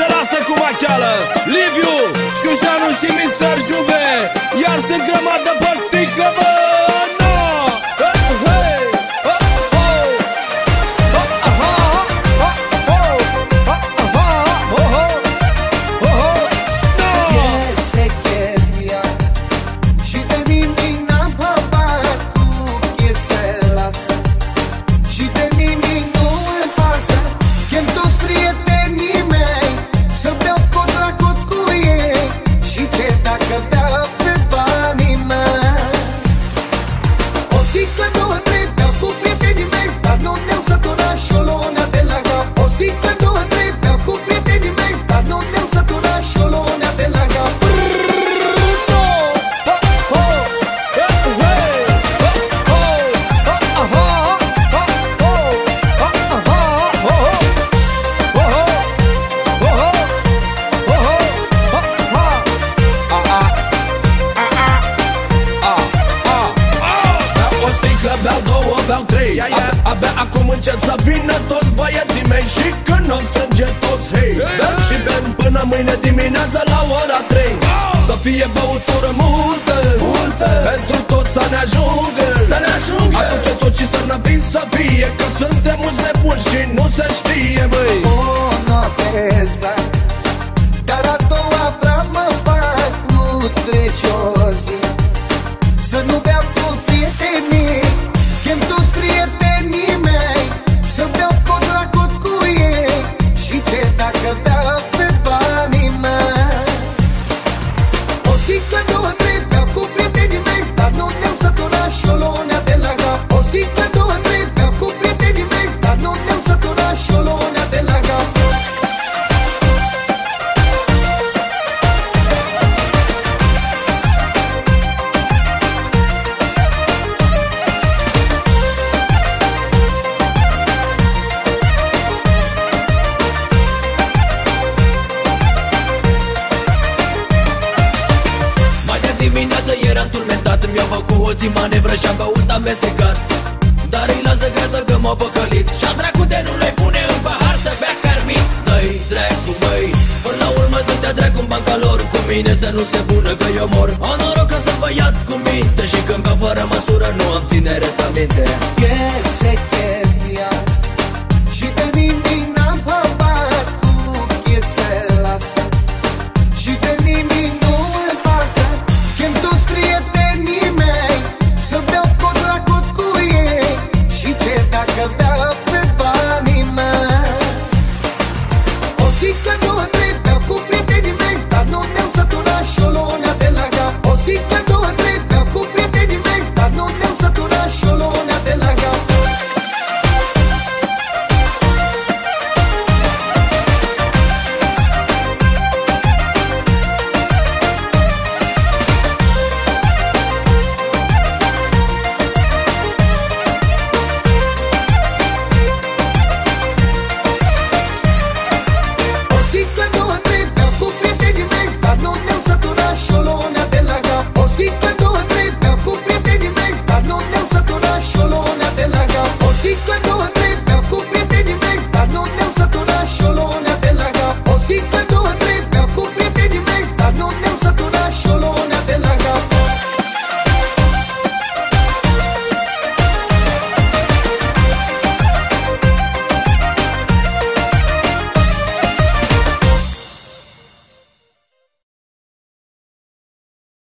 se lasă cu macheală Liviu, Șușanu și Mr. Juve Iar sunt grămadă Beau o sticlă, beau două, beau trei A- Abia acum încep să vină toți băieții mei. Și când o strânge toți, hei Bem și bem până mâine dimineață la ora trei. Să fie băutură multă, multă! Pentru toți să ne ajungă. Să ne ajungă! Aduceți o cisternă vin să fie Că suntem mulți nebuni și nu se știe, băi O noapte exact Dar a doua vreau mă fac Nu trece dimineață eram turmentat Mi-au făcut hoții manevră și-am băut amestecat. Dar îi lasă credă că m-au păcălit Și-a dracu de nu le pune în pahar să bea carmit Dă-i dracu băi Până la urmă să te dracu în banca lor Cu mine să nu se bună că eu mor. Am noroc că sunt băiat cu minte Și când beau fără măsură nu am ținere pe minte Yeah about